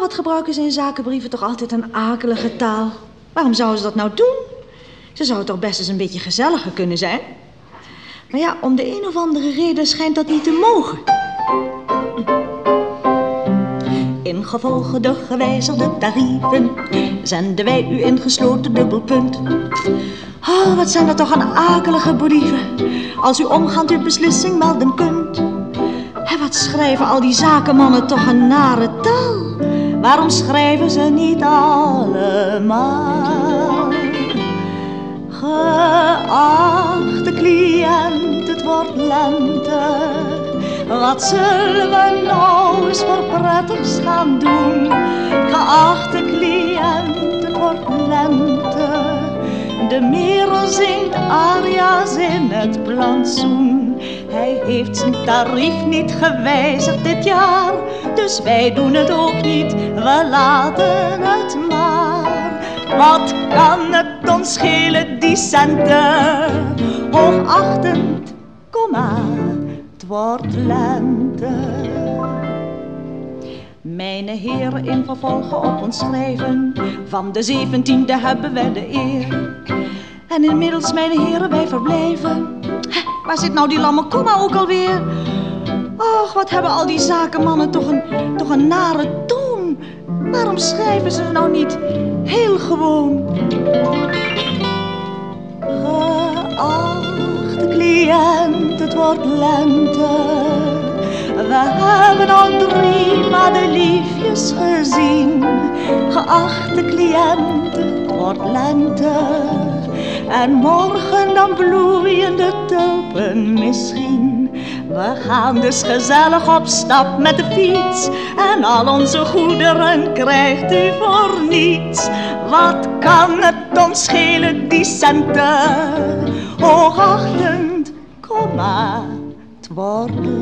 wat gebruiken ze in zakenbrieven toch altijd een akelige taal? Waarom zouden ze dat nou doen? Ze zouden toch best eens een beetje gezelliger kunnen zijn? Maar ja, om de een of andere reden schijnt dat niet te mogen. Ingevolge de gewijzigde tarieven zenden wij u ingesloten dubbelpunt. Oh, wat zijn dat toch een akelige brieven als u omgaand uw beslissing melden kunt. En wat schrijven al die zakenmannen toch een nare taal? Waarom schrijven ze niet allemaal? Geachte cliënt, het wordt lente. Wat zullen we nou eens voor prettigs gaan doen? Geachte cliënt, het wordt lente. De merel zingt aria's in het plantsoen. Hij heeft zijn tarief niet gewijzigd dit jaar, dus wij doen het ook niet, we laten het maar. Wat kan het ons schelen, die centen? Hoogachtend, kom maar, het wordt lente. Mijn heren, in vervolge op ons schrijven, van de zeventiende hebben wij de eer. En inmiddels, mijn heren, wij verblijven. Waar zit nou die lamme komma ook alweer? Och, wat hebben al die zakenmannen toch een, toch een nare toon. Waarom schrijven ze nou niet heel gewoon? Geachte cliënt, het wordt lente. We hebben al drie madeliefjes gezien. Geachte cliënt, het wordt lente. En morgen dan bloeien de tulpen misschien. We gaan dus gezellig op stap met de fiets. En al onze goederen krijgt u voor niets. Wat kan het ons schelen, die centen? Hoogachtend, kom maar, het wordt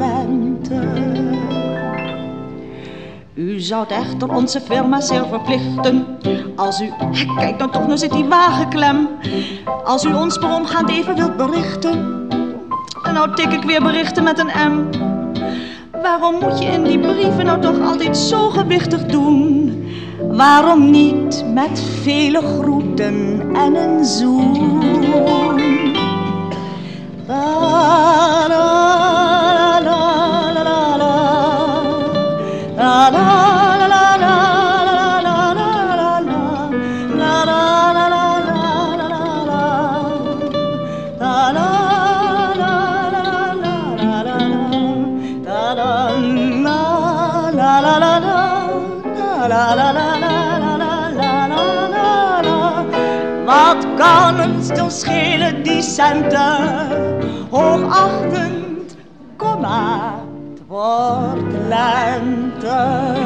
U zou echter onze firma zeer verplichten Als u, kijk dan toch, nu zit die wagen klem Als u ons per omgaand even wilt berichten En nou tik ik weer berichten met een M Waarom moet je in die brieven nou toch altijd zo gewichtig doen? Waarom niet met vele groeten en een zoen? La la la la la la la la Wat kan het dan schelen die centen hoogachtend kom maar het wordt lente.